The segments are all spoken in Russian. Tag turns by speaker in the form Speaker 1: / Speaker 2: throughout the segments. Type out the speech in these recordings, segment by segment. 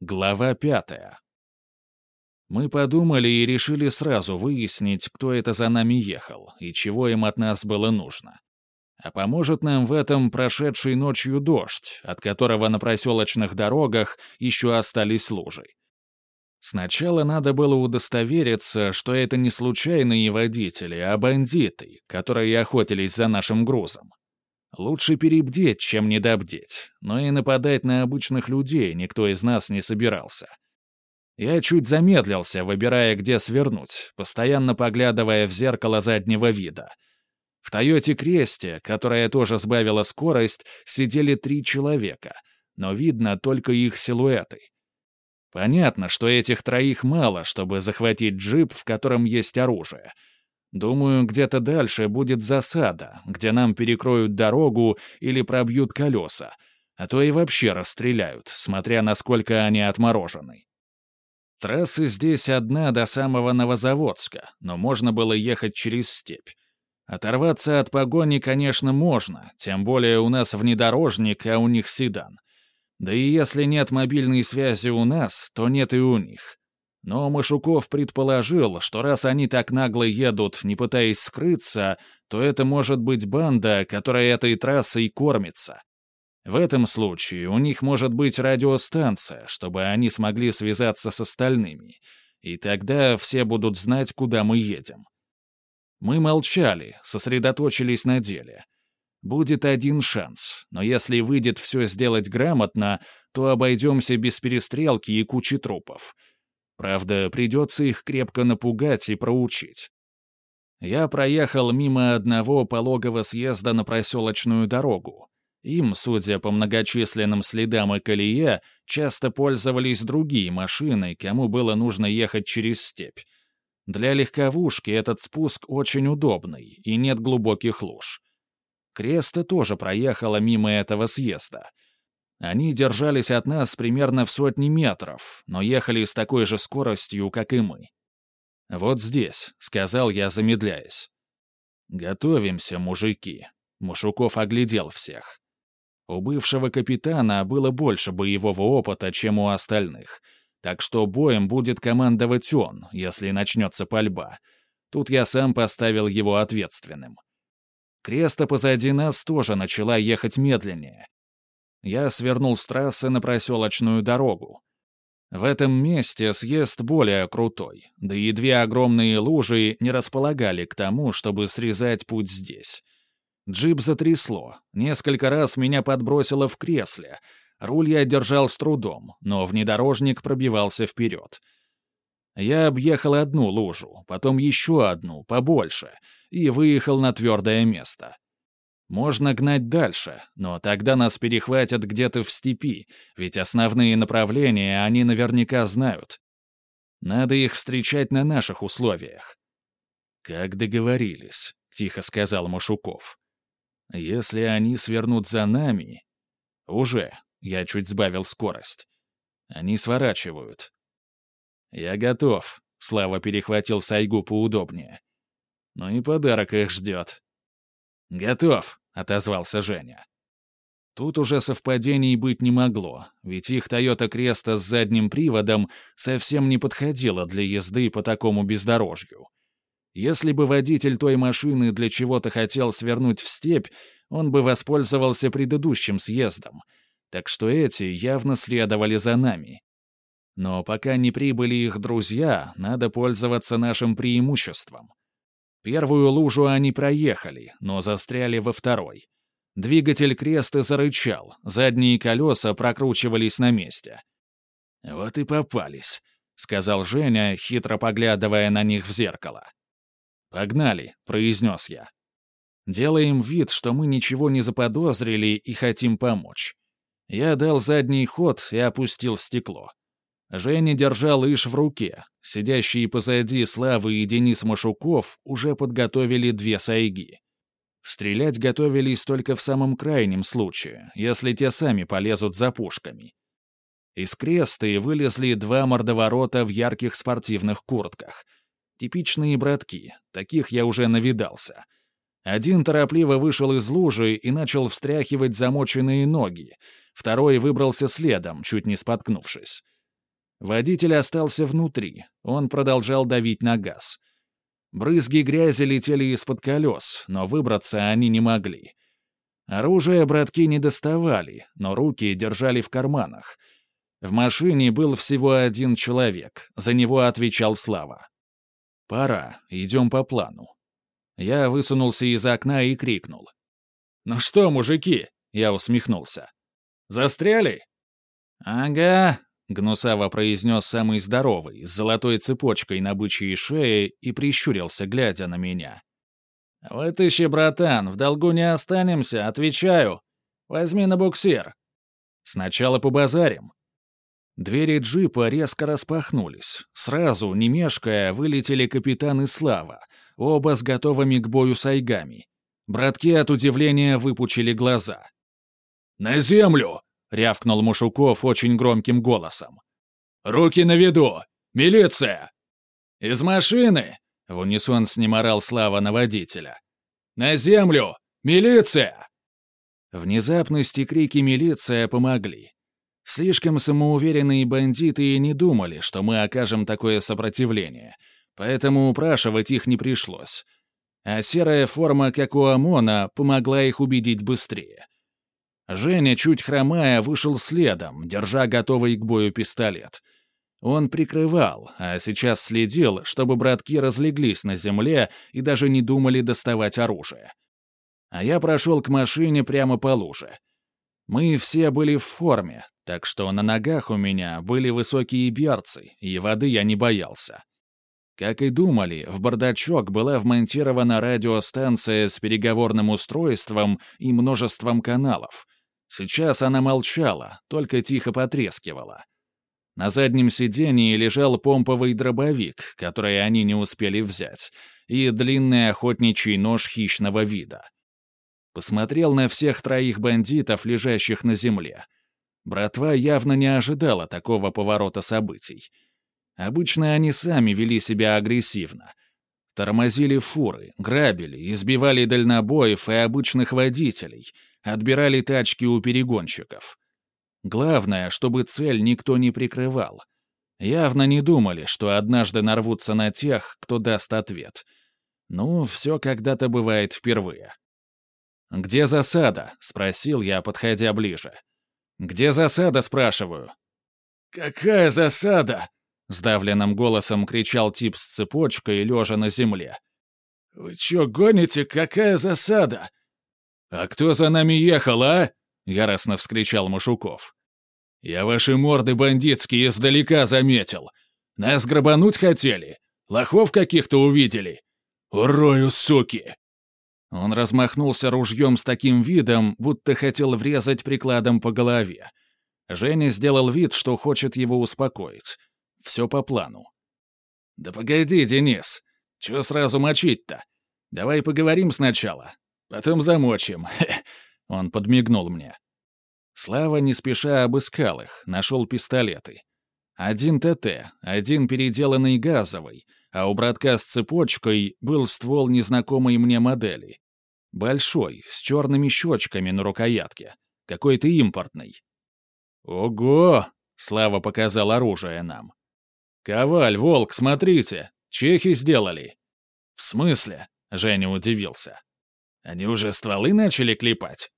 Speaker 1: Глава пятая. Мы подумали и решили сразу выяснить, кто это за нами ехал и чего им от нас было нужно. А поможет нам в этом прошедший ночью дождь, от которого на проселочных дорогах еще остались лужи. Сначала надо было удостовериться, что это не случайные водители, а бандиты, которые охотились за нашим грузом. Лучше перебдеть, чем недобдеть, но и нападать на обычных людей никто из нас не собирался. Я чуть замедлился, выбирая, где свернуть, постоянно поглядывая в зеркало заднего вида. В «Тойоте Кресте», которая тоже сбавила скорость, сидели три человека, но видно только их силуэты. Понятно, что этих троих мало, чтобы захватить джип, в котором есть оружие — Думаю, где-то дальше будет засада, где нам перекроют дорогу или пробьют колеса, а то и вообще расстреляют, смотря насколько они отморожены. Трасса здесь одна до самого Новозаводска, но можно было ехать через степь. Оторваться от погони, конечно, можно, тем более у нас внедорожник, а у них седан. Да и если нет мобильной связи у нас, то нет и у них. Но Машуков предположил, что раз они так нагло едут, не пытаясь скрыться, то это может быть банда, которая этой трассой кормится. В этом случае у них может быть радиостанция, чтобы они смогли связаться с остальными, и тогда все будут знать, куда мы едем. Мы молчали, сосредоточились на деле. Будет один шанс, но если выйдет все сделать грамотно, то обойдемся без перестрелки и кучи трупов — Правда, придется их крепко напугать и проучить. Я проехал мимо одного пологого съезда на проселочную дорогу. Им, судя по многочисленным следам и колее, часто пользовались другие машины, кому было нужно ехать через степь. Для легковушки этот спуск очень удобный, и нет глубоких луж. Креста тоже проехала мимо этого съезда — они держались от нас примерно в сотни метров, но ехали с такой же скоростью, как и мы. «Вот здесь», — сказал я, замедляясь. «Готовимся, мужики», — Мушуков оглядел всех. У бывшего капитана было больше боевого опыта, чем у остальных, так что боем будет командовать он, если начнется пальба. Тут я сам поставил его ответственным. Креста позади нас тоже начала ехать медленнее, я свернул с трассы на проселочную дорогу. В этом месте съезд более крутой, да и две огромные лужи не располагали к тому, чтобы срезать путь здесь. Джип затрясло, несколько раз меня подбросило в кресле. Руль я держал с трудом, но внедорожник пробивался вперед. Я объехал одну лужу, потом еще одну, побольше, и выехал на твердое место. Можно гнать дальше, но тогда нас перехватят где-то в степи, ведь основные направления они наверняка знают. Надо их встречать на наших условиях. «Как договорились», — тихо сказал Машуков. «Если они свернут за нами...» «Уже», — я чуть сбавил скорость. «Они сворачивают». «Я готов», — Слава перехватил Сайгу поудобнее. «Ну и подарок их ждет. «Готов», — отозвался Женя. Тут уже совпадений быть не могло, ведь их Toyota Креста с задним приводом совсем не подходила для езды по такому бездорожью. Если бы водитель той машины для чего-то хотел свернуть в степь, он бы воспользовался предыдущим съездом, так что эти явно следовали за нами. Но пока не прибыли их друзья, надо пользоваться нашим преимуществом. Первую лужу они проехали, но застряли во второй. Двигатель креста зарычал, задние колеса прокручивались на месте. «Вот и попались», — сказал Женя, хитро поглядывая на них в зеркало. «Погнали», — произнес я. «Делаем вид, что мы ничего не заподозрили и хотим помочь». Я дал задний ход и опустил стекло. Женя держал Иш в руке. Сидящие позади Славы и Денис Машуков уже подготовили две сайги. Стрелять готовились только в самом крайнем случае, если те сами полезут за пушками. Из кресты вылезли два мордоворота в ярких спортивных куртках. Типичные братки, таких я уже навидался. Один торопливо вышел из лужи и начал встряхивать замоченные ноги, второй выбрался следом, чуть не споткнувшись. Водитель остался внутри, он продолжал давить на газ. Брызги грязи летели из-под колес, но выбраться они не могли. Оружие братки не доставали, но руки держали в карманах. В машине был всего один человек, за него отвечал Слава. «Пора, идем по плану». Я высунулся из окна и крикнул. «Ну что, мужики?» — я усмехнулся. «Застряли?» «Ага», — гнусаво произнес самый здоровый, с золотой цепочкой на бычьей шее и прищурился, глядя на меня. «Вытащи, братан, в долгу не останемся, отвечаю. Возьми на буксир. Сначала побазарим». Двери джипа резко распахнулись. Сразу, не мешкая, вылетели капитан и Слава, оба с готовыми к бою сайгами. Братки от удивления выпучили глаза. «На землю!» — рявкнул Мушуков очень громким голосом. «Руки на виду! Милиция!» «Из машины!» — в унисон сниморал Слава на водителя. «На землю! Милиция!» Внезапность и крики «милиция» помогли. Слишком самоуверенные бандиты и не думали, что мы окажем такое сопротивление, поэтому упрашивать их не пришлось. А серая форма, как у ОМОНа, помогла их убедить быстрее. Женя, чуть хромая, вышел следом, держа готовый к бою пистолет. Он прикрывал, а сейчас следил, чтобы братки разлеглись на земле и даже не думали доставать оружие. А я прошел к машине прямо по луже. Мы все были в форме, так что на ногах у меня были высокие берцы, и воды я не боялся. Как и думали, в бардачок была вмонтирована радиостанция с переговорным устройством и множеством каналов. Сейчас она молчала, только тихо потрескивала. На заднем сидении лежал помповый дробовик, который они не успели взять, и длинный охотничий нож хищного вида. Посмотрел на всех троих бандитов, лежащих на земле. Братва явно не ожидала такого поворота событий. Обычно они сами вели себя агрессивно. Тормозили фуры, грабили, избивали дальнобоев и обычных водителей, отбирали тачки у перегонщиков. Главное, чтобы цель никто не прикрывал. Явно не думали, что однажды нарвутся на тех, кто даст ответ. Ну, все когда-то бывает впервые. «Где засада?» — спросил я, подходя ближе. «Где засада?» — спрашиваю. «Какая засада?» — сдавленным голосом кричал тип с цепочкой, лежа на земле. «Вы чё гоните? Какая засада?» «А кто за нами ехал, а?» — яростно вскричал Машуков. «Я ваши морды бандитские издалека заметил. Нас грабануть хотели? Лохов каких-то увидели? Урою, суки!» Он размахнулся ружьем с таким видом, будто хотел врезать прикладом по голове. Женя сделал вид, что хочет его успокоить. Все по плану. «Да погоди, Денис. Чего сразу мочить-то? Давай поговорим сначала. Потом замочим». Он подмигнул мне. Слава не спеша обыскал их, нашел пистолеты. Один ТТ, один переделанный газовый, а у братка с цепочкой был ствол незнакомой мне модели. Большой, с черными щечками на рукоятке. Какой-то импортный. «Ого!» — Слава показал оружие нам. «Коваль, Волк, смотрите! Чехи сделали!» «В смысле?» — Женя удивился. «Они уже стволы начали клепать?»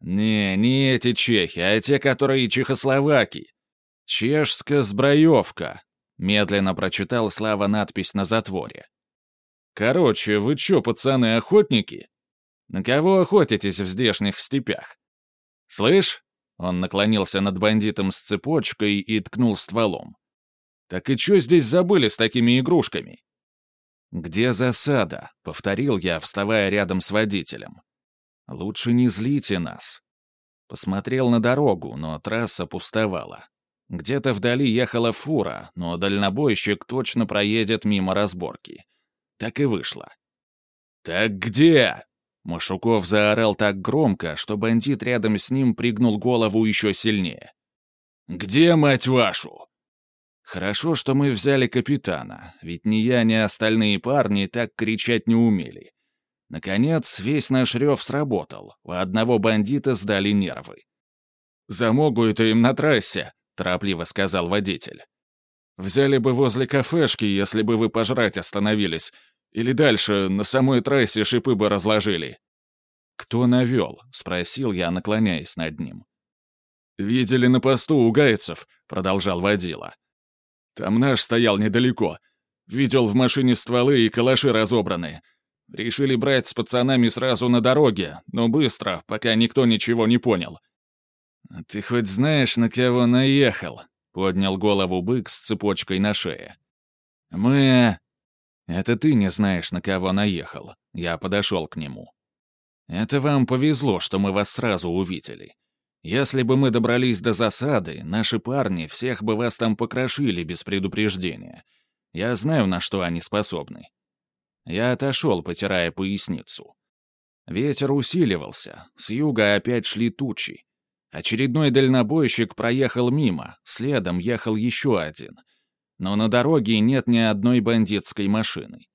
Speaker 1: «Не, не эти чехи, а те, которые чехословаки. Чешская сброевка», — медленно прочитал Слава надпись на затворе. «Короче, вы чё, пацаны, охотники? На кого охотитесь в здешних степях? Слышь?» Он наклонился над бандитом с цепочкой и ткнул стволом. «Так и чё здесь забыли с такими игрушками?» «Где засада?» — повторил я, вставая рядом с водителем. «Лучше не злите нас». Посмотрел на дорогу, но трасса пустовала. Где-то вдали ехала фура, но дальнобойщик точно проедет мимо разборки. Так и вышло. «Так где?» Машуков заорал так громко, что бандит рядом с ним пригнул голову еще сильнее. «Где, мать вашу?» Хорошо, что мы взяли капитана, ведь ни я, ни остальные парни так кричать не умели. Наконец, весь наш рев сработал, у одного бандита сдали нервы. «Замогу это им на трассе», — торопливо сказал водитель.
Speaker 2: Взяли бы возле кафешки, если бы вы пожрать остановились. Или дальше, на самой трассе шипы бы разложили».
Speaker 1: «Кто навел?» — спросил я, наклоняясь над ним.
Speaker 2: «Видели на посту у гайцев», — продолжал водила. «Там наш стоял недалеко. Видел в машине стволы и калаши разобраны. Решили брать с пацанами сразу на дороге, но быстро, пока никто ничего не понял».
Speaker 1: «А «Ты хоть знаешь, на кого наехал?» — поднял голову бык с цепочкой на шее. «Мы...» «Это ты не знаешь, на кого наехал». Я подошел к нему. «Это вам повезло, что мы вас сразу увидели. Если бы мы добрались до засады, наши парни всех бы вас там покрошили без предупреждения. Я знаю, на что они способны». Я отошел, потирая поясницу. Ветер усиливался, с юга опять шли тучи. Очередной дальнобойщик проехал мимо, следом ехал еще один. Но на дороге нет ни одной бандитской машины.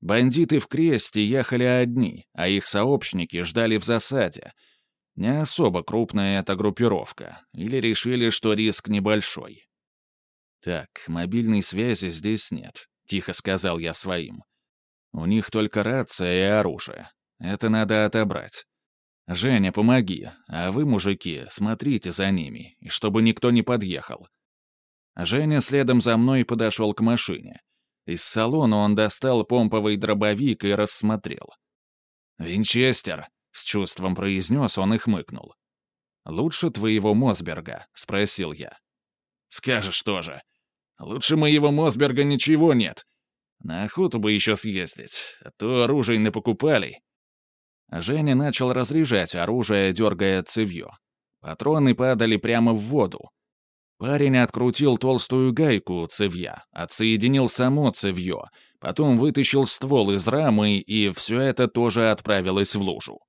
Speaker 1: Бандиты в кресте ехали одни, а их сообщники ждали в засаде. Не особо крупная эта группировка, или решили, что риск небольшой. «Так, мобильной связи здесь нет», — тихо сказал я своим. «У них только рация и оружие. Это надо отобрать. Женя, помоги, а вы, мужики, смотрите за ними, чтобы никто не подъехал». Женя следом за мной подошел к машине. Из салона он достал помповый дробовик и рассмотрел. «Винчестер», — с чувством произнес он и хмыкнул. «Лучше твоего Мосберга?» — спросил я.
Speaker 2: «Скажешь тоже. Лучше моего Мосберга ничего нет. На охоту бы еще съездить, а то оружие не покупали».
Speaker 1: Женя начал разряжать оружие, дергая цевьё. Патроны падали прямо в воду. Парень открутил толстую гайку цевья, отсоединил само цевьё, потом вытащил ствол из рамы, и все это тоже отправилось в лужу.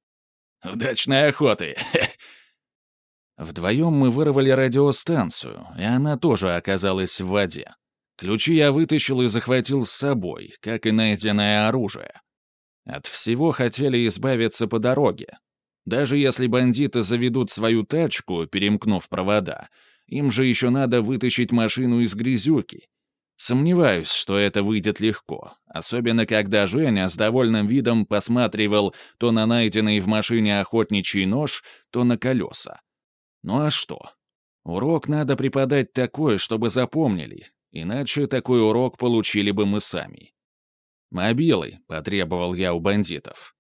Speaker 2: «Удачной охоты!»
Speaker 1: Вдвоем мы вырвали радиостанцию, и она тоже оказалась в воде. Ключи я вытащил и захватил с собой, как и найденное оружие. От всего хотели избавиться по дороге. Даже если бандиты заведут свою тачку, перемкнув провода, им же еще надо вытащить машину из грязюки. Сомневаюсь, что это выйдет легко, особенно когда Женя с довольным видом посматривал то на найденный в машине охотничий нож, то на колеса. Ну а что? Урок надо преподать такой, чтобы запомнили, иначе такой урок получили бы мы сами. «Мобилы», — потребовал я у бандитов.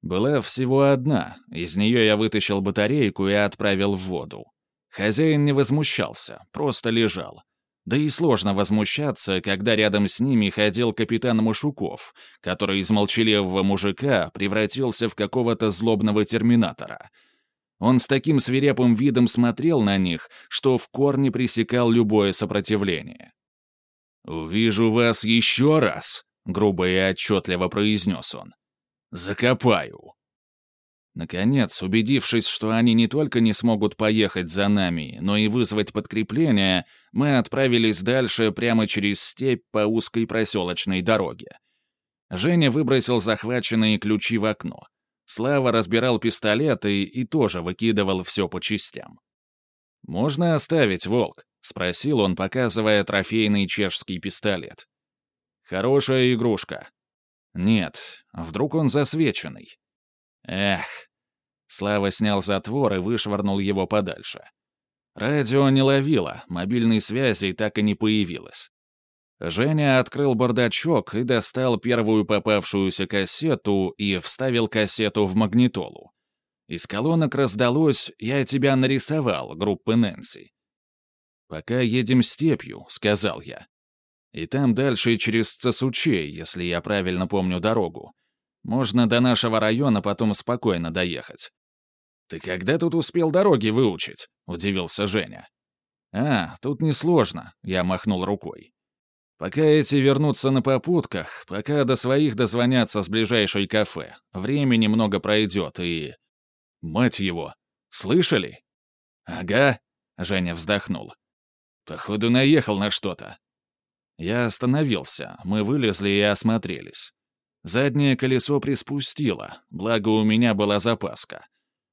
Speaker 1: Была всего одна, из нее я вытащил батарейку и отправил в воду. Хозяин не возмущался, просто лежал. Да и сложно возмущаться, когда рядом с ними ходил капитан Машуков, который из молчаливого мужика превратился в какого-то злобного терминатора. Он с таким свирепым видом смотрел на них, что в корне пресекал любое сопротивление. «Увижу вас еще раз», — грубо и отчетливо произнес он. «Закопаю». Наконец, убедившись, что они не только не смогут поехать за нами, но и вызвать подкрепление, мы отправились дальше прямо через степь по узкой проселочной дороге. Женя выбросил захваченные ключи в окно. Слава разбирал пистолеты и тоже выкидывал все по частям. «Можно оставить, Волк?» — спросил он, показывая трофейный чешский пистолет. «Хорошая игрушка». «Нет, вдруг он засвеченный?» Эх. Слава снял затвор и вышвырнул его подальше. Радио не ловило, мобильной связи так и не появилось. Женя открыл бардачок и достал первую попавшуюся кассету и вставил кассету в магнитолу. Из колонок раздалось «Я тебя нарисовал» группы Нэнси. «Пока едем степью», — сказал я. «И там дальше через Цесучей, если я правильно помню дорогу. Можно до нашего района потом спокойно доехать». «Ты когда тут успел дороги выучить?» — удивился Женя. «А, тут несложно», — я махнул рукой. «Пока эти вернутся на попутках, пока до своих дозвонятся с ближайшей кафе, времени много пройдет и...» «Мать его! Слышали?» «Ага», — Женя вздохнул. «Походу, наехал на что-то». Я остановился, мы вылезли и осмотрелись. Заднее колесо приспустило, благо у меня была запаска.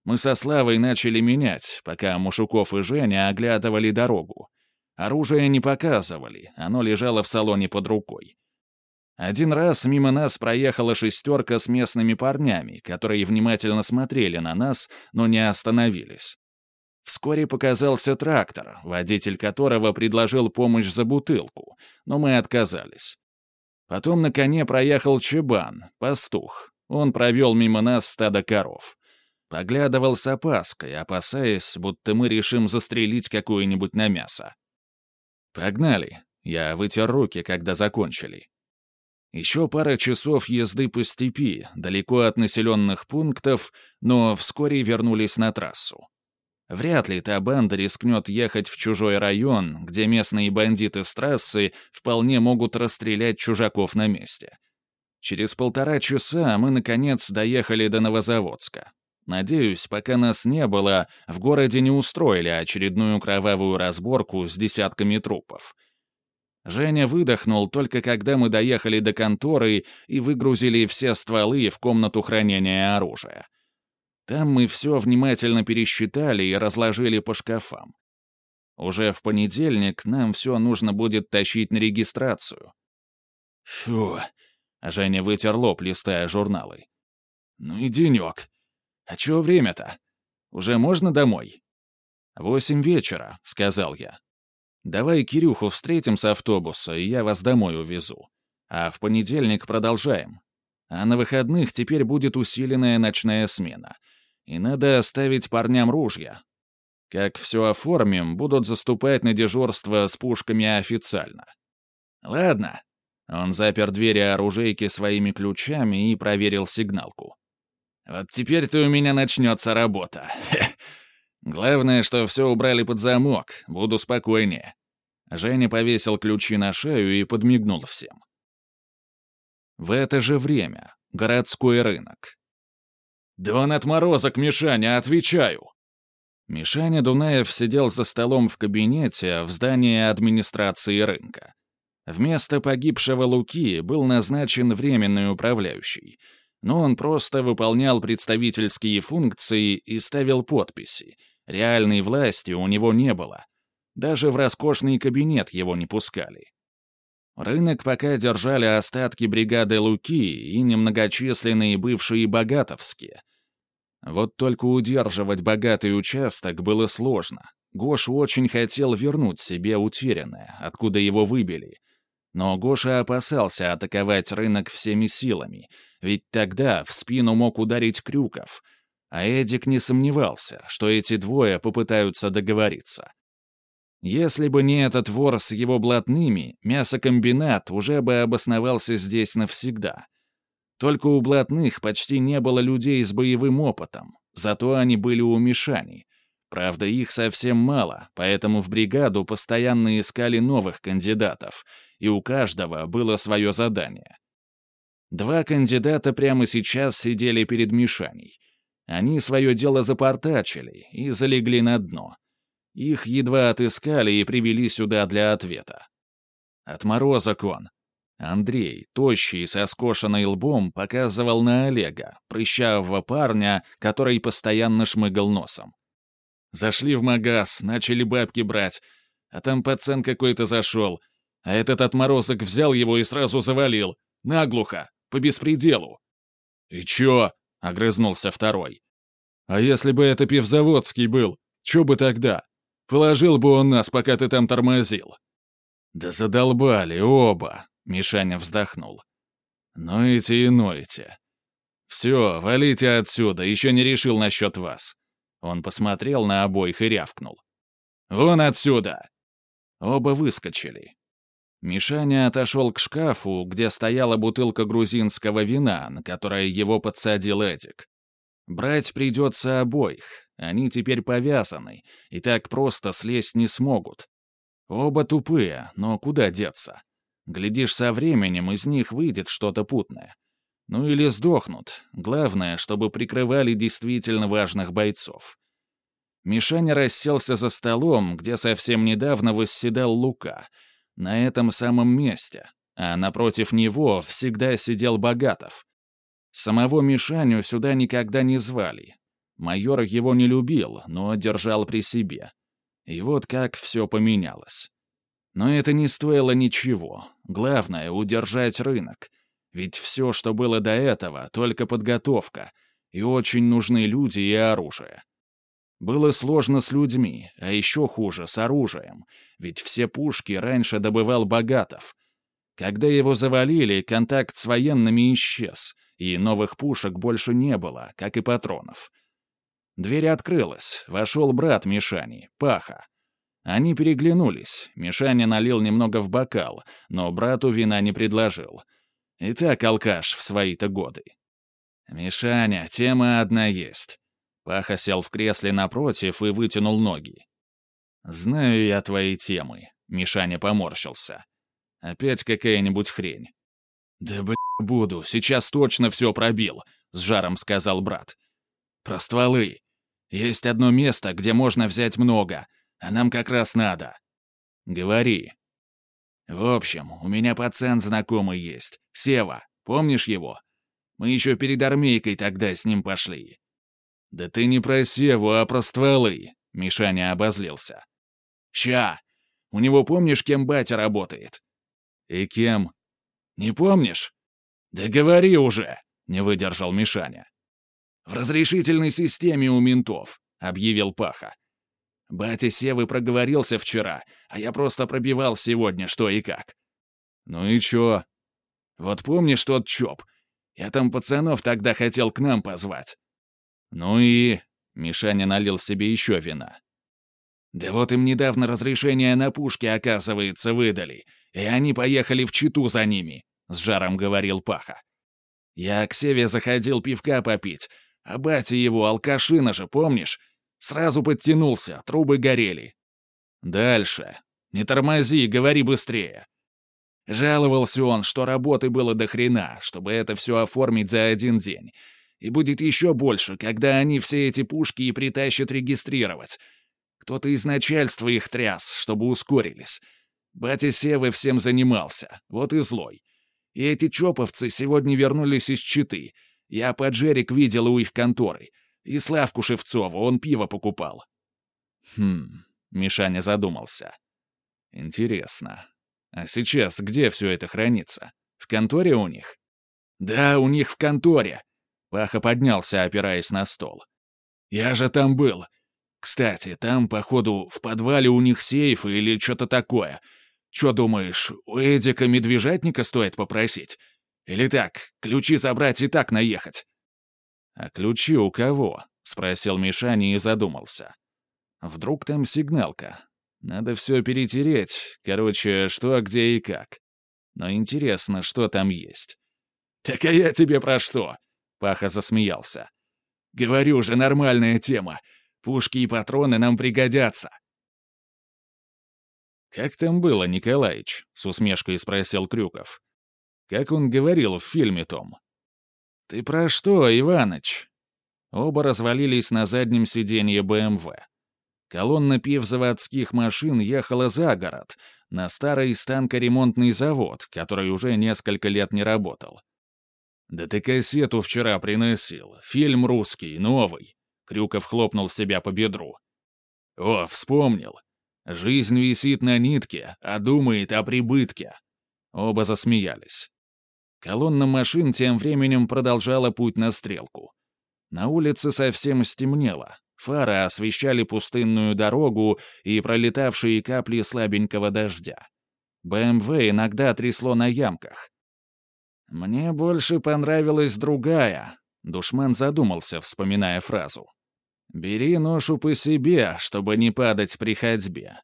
Speaker 1: Мы со Славой начали менять, пока Мушуков и Женя оглядывали дорогу. Оружие не показывали, оно лежало в салоне под рукой. Один раз мимо нас проехала шестерка с местными парнями, которые внимательно смотрели на нас, но не остановились. Вскоре показался трактор, водитель которого предложил помощь за бутылку, но мы отказались. Потом на коне проехал чебан, пастух. Он провел мимо нас стадо коров. Поглядывал с опаской, опасаясь, будто мы решим застрелить какую-нибудь на мясо. «Погнали!» — я вытер руки, когда закончили. Еще пара часов езды по степи, далеко от населенных пунктов, но вскоре вернулись на трассу. Вряд ли та банда рискнет ехать в чужой район, где местные бандиты с трассы вполне могут расстрелять чужаков на месте. Через полтора часа мы, наконец, доехали до Новозаводска. Надеюсь, пока нас не было, в городе не устроили очередную кровавую разборку с десятками трупов. Женя выдохнул только когда мы доехали до конторы и выгрузили все стволы в комнату хранения оружия. Там мы все внимательно пересчитали и разложили по шкафам. Уже в понедельник нам все нужно будет тащить на регистрацию.
Speaker 2: Фу.
Speaker 1: Женя вытер лоб, листая журналы.
Speaker 2: Ну и денек.
Speaker 1: А чего время-то? Уже можно домой? Восемь вечера, сказал я. Давай Кирюху встретим с автобуса, и я вас домой увезу. А в понедельник продолжаем. А на выходных теперь будет усиленная ночная смена — и надо оставить парням ружья. Как все оформим, будут заступать на дежурство с пушками официально. Ладно. Он запер двери оружейки своими ключами и проверил сигналку. Вот теперь-то у меня начнется работа. Главное, что все убрали под замок, буду спокойнее. Женя повесил ключи на шею и подмигнул всем. В это же время городской рынок.
Speaker 2: «Да он отморозок, Мишаня, отвечаю!»
Speaker 1: Мишаня Дунаев сидел за столом в кабинете в здании администрации рынка. Вместо погибшего Луки был назначен временный управляющий, но он просто выполнял представительские функции и ставил подписи. Реальной власти у него не было. Даже в роскошный кабинет его не пускали. Рынок пока держали остатки бригады Луки и немногочисленные бывшие богатовские. Вот только удерживать богатый участок было сложно. Гоша очень хотел вернуть себе утерянное, откуда его выбили. Но Гоша опасался атаковать рынок всеми силами, ведь тогда в спину мог ударить Крюков. А Эдик не сомневался, что эти двое попытаются договориться. Если бы не этот вор с его блатными, мясокомбинат уже бы обосновался здесь навсегда. Только у блатных почти не было людей с боевым опытом, зато они были у Мишани. Правда, их совсем мало, поэтому в бригаду постоянно искали новых кандидатов, и у каждого было свое задание. Два кандидата прямо сейчас сидели перед Мишаней. Они свое дело запортачили и залегли на дно — их едва отыскали и привели сюда для ответа. Отморозок он. Андрей, тощий, со скошенной лбом, показывал на Олега, прыщавого парня, который постоянно шмыгал носом. Зашли в магаз, начали бабки брать, а там пацан какой-то зашел, а этот отморозок взял его и сразу завалил. Наглухо, по беспределу.
Speaker 2: «И чё?» — огрызнулся второй. «А если бы это пивзаводский был, чё бы тогда? Положил бы он нас, пока ты там тормозил».
Speaker 1: «Да задолбали оба», — Мишаня вздохнул. «Нойте и нойте. Все, валите отсюда, еще не решил насчет вас». Он посмотрел на обоих и рявкнул. «Вон отсюда!» Оба выскочили. Мишаня отошел к шкафу, где стояла бутылка грузинского вина, на которое его подсадил Эдик. Брать придется обоих, они теперь повязаны, и так просто слезть не смогут. Оба тупые, но куда деться? Глядишь, со временем из них выйдет что-то путное. Ну или сдохнут. Главное, чтобы прикрывали действительно важных бойцов. Мишаня расселся за столом, где совсем недавно восседал Лука, на этом самом месте, а напротив него всегда сидел Богатов, Самого Мишаню сюда никогда не звали. Майор его не любил, но держал при себе. И вот как все поменялось. Но это не стоило ничего. Главное — удержать рынок. Ведь все, что было до этого, только подготовка. И очень нужны люди и оружие. Было сложно с людьми, а еще хуже — с оружием. Ведь все пушки раньше добывал Богатов. Когда его завалили, контакт с военными исчез, и новых пушек больше не было, как и патронов. Дверь открылась, вошел брат Мишани, Паха. Они переглянулись, Мишаня налил немного в бокал, но брату вина не предложил. И так алкаш в свои-то годы. «Мишаня, тема одна есть». Паха сел в кресле напротив и вытянул ноги. «Знаю я твои темы», — Мишаня поморщился. «Опять какая-нибудь хрень». «Да, бля, буду, сейчас точно все пробил», — с жаром сказал брат. «Про стволы. Есть одно место, где можно взять много, а нам как раз надо». «Говори». «В общем, у меня пацан знакомый есть, Сева, помнишь его? Мы еще перед армейкой тогда с ним пошли». «Да ты не про Севу, а про стволы», — Мишаня обозлился. «Ща! У него помнишь, кем батя работает?» «И кем?» «Не помнишь?» «Да говори уже!» — не выдержал Мишаня. «В разрешительной системе у ментов», — объявил Паха. «Батя Севы проговорился вчера, а я просто пробивал сегодня, что и как». «Ну и чё?» «Вот помнишь тот ЧОП? Я там пацанов тогда хотел к нам позвать». «Ну и...» — Мишаня налил себе еще вина. «Да вот им недавно разрешение на пушки, оказывается, выдали, и они поехали в Читу за ними», — с жаром говорил Паха. «Я к Севе заходил пивка попить, а батя его, алкашина же, помнишь? Сразу подтянулся, трубы горели. Дальше. Не тормози, говори быстрее. Жаловался он, что работы было до хрена, чтобы это все оформить за один день. И будет еще больше, когда они все эти пушки и притащат регистрировать. Кто-то из начальства их тряс, чтобы ускорились. Батя Севы всем занимался, вот и злой. И эти чоповцы сегодня вернулись из Читы — я поджерик видел у их конторы. И Славку Шевцову, он пиво покупал. Хм, Мишаня задумался. Интересно. А сейчас где все это хранится? В конторе у них? Да, у них в конторе. Паха поднялся, опираясь на стол. Я же там был. Кстати, там, походу, в подвале у них сейф или что-то такое. Че думаешь, у Эдика медвежатника стоит попросить? Или так, ключи забрать и так наехать?» «А ключи у кого?» — спросил Мишаня и задумался. «Вдруг там сигналка? Надо все перетереть. Короче, что, где и как. Но интересно, что там есть». «Так а я тебе про что?» — Паха засмеялся. «Говорю же, нормальная тема. Пушки и патроны нам пригодятся». «Как там было, Николаич?» — с усмешкой спросил Крюков. Как он говорил в фильме том. «Ты про что, Иваныч?» Оба развалились на заднем сиденье БМВ. Колонна пивзаводских машин ехала за город, на старый станкоремонтный завод, который уже несколько лет не работал. «Да ты кассету вчера приносил. Фильм русский, новый». Крюков хлопнул себя по бедру. «О, вспомнил. Жизнь висит на нитке, а думает о прибытке». Оба засмеялись. Колонна машин тем временем продолжала путь на стрелку. На улице совсем стемнело. Фары освещали пустынную дорогу и пролетавшие капли слабенького дождя. БМВ иногда трясло на ямках. «Мне больше понравилась другая», — душман задумался, вспоминая фразу. «Бери ношу по себе, чтобы не падать при ходьбе.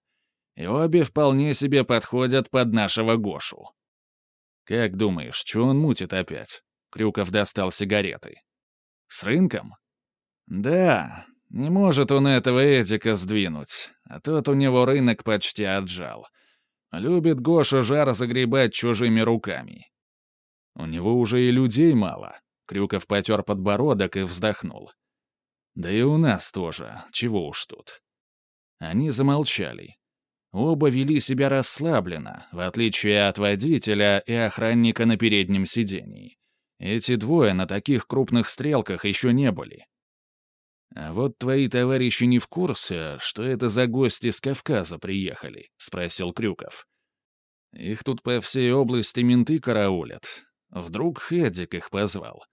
Speaker 1: И обе вполне себе подходят под нашего Гошу». «Как думаешь, что он мутит опять?» Крюков достал сигареты. «С рынком?» «Да, не может он этого Эдика сдвинуть, а тот у него рынок почти отжал. Любит Гоша жар загребать чужими руками. У него уже и людей мало». Крюков потер подбородок и вздохнул. «Да и у нас тоже, чего уж тут». Они замолчали. Оба вели себя расслабленно, в отличие от водителя и охранника на переднем сидении. Эти двое на таких крупных стрелках еще не были. «А вот твои товарищи не в курсе, что это за гости с Кавказа приехали?» — спросил Крюков. Их тут по всей области менты караулят. Вдруг Хедик их позвал.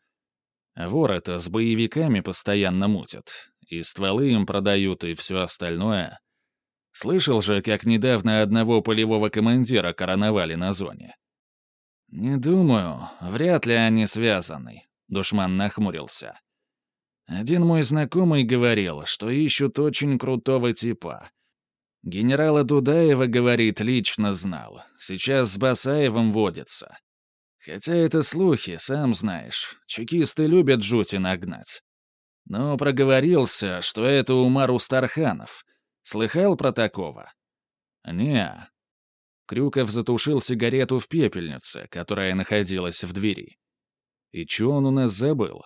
Speaker 1: Вор это с боевиками постоянно мутят. И стволы им продают, и все остальное. Слышал же, как недавно одного полевого командира короновали на зоне. «Не думаю, вряд ли они связаны», — душман нахмурился. «Один мой знакомый говорил, что ищут очень крутого типа. Генерала Дудаева, говорит, лично знал. Сейчас с Басаевым водится. Хотя это слухи, сам знаешь. Чекисты любят жути нагнать. Но проговорился, что это Умар Устарханов. Слыхал про такого? не Крюков затушил сигарету в пепельнице, которая находилась в двери. И чё он у нас забыл?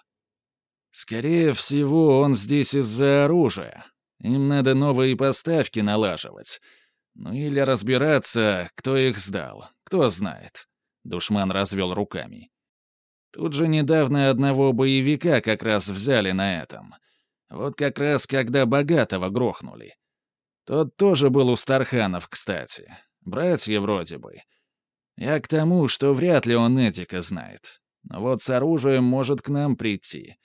Speaker 1: Скорее всего, он здесь из-за оружия. Им надо новые поставки налаживать. Ну или разбираться, кто их сдал. Кто знает. Душман развел руками. Тут же недавно одного боевика как раз взяли на этом. Вот как раз когда богатого грохнули. Тот тоже был у Старханов, кстати. Братья вроде бы. Я к тому, что вряд ли он Эдика знает. Но вот с оружием может к нам прийти.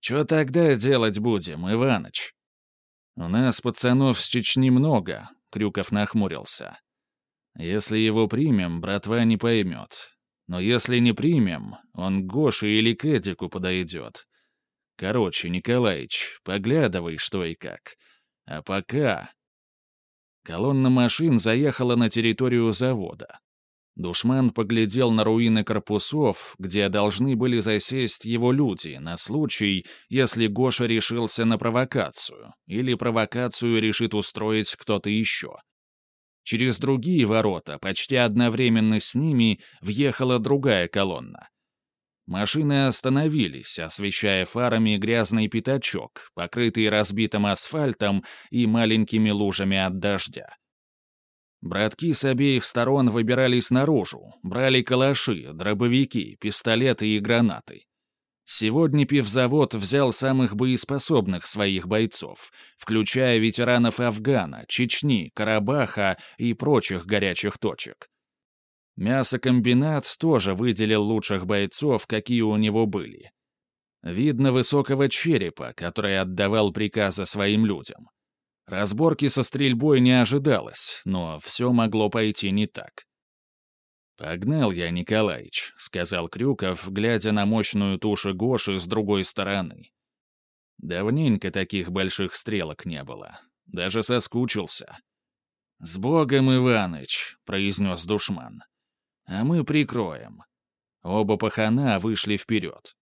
Speaker 1: Что тогда делать будем, Иваныч? У нас пацанов с Чечни много, Крюков нахмурился. Если его примем, братва не поймет. Но если не примем, он к Гоше или к Эдику подойдет. Короче, Николаич, поглядывай, что и как. А пока... Колонна машин заехала на территорию завода. Душман поглядел на руины корпусов, где должны были засесть его люди на случай, если Гоша решился на провокацию, или провокацию решит устроить кто-то еще. Через другие ворота, почти одновременно с ними, въехала другая колонна. Машины остановились, освещая фарами грязный пятачок, покрытый разбитым асфальтом и маленькими лужами от дождя. Братки с обеих сторон выбирались наружу, брали калаши, дробовики, пистолеты и гранаты. Сегодня пивзавод взял самых боеспособных своих бойцов, включая ветеранов Афгана, Чечни, Карабаха и прочих горячих точек. Мясокомбинат тоже выделил лучших бойцов, какие у него были. Видно высокого черепа, который отдавал приказы своим людям. Разборки со стрельбой не ожидалось, но все могло пойти не так. «Погнал я, Николаич», — сказал Крюков, глядя на мощную тушу Гоши с другой стороны. Давненько таких больших стрелок не было. Даже соскучился. «С Богом, Иваныч», — произнес душман а мы прикроем». Оба пахана вышли вперед.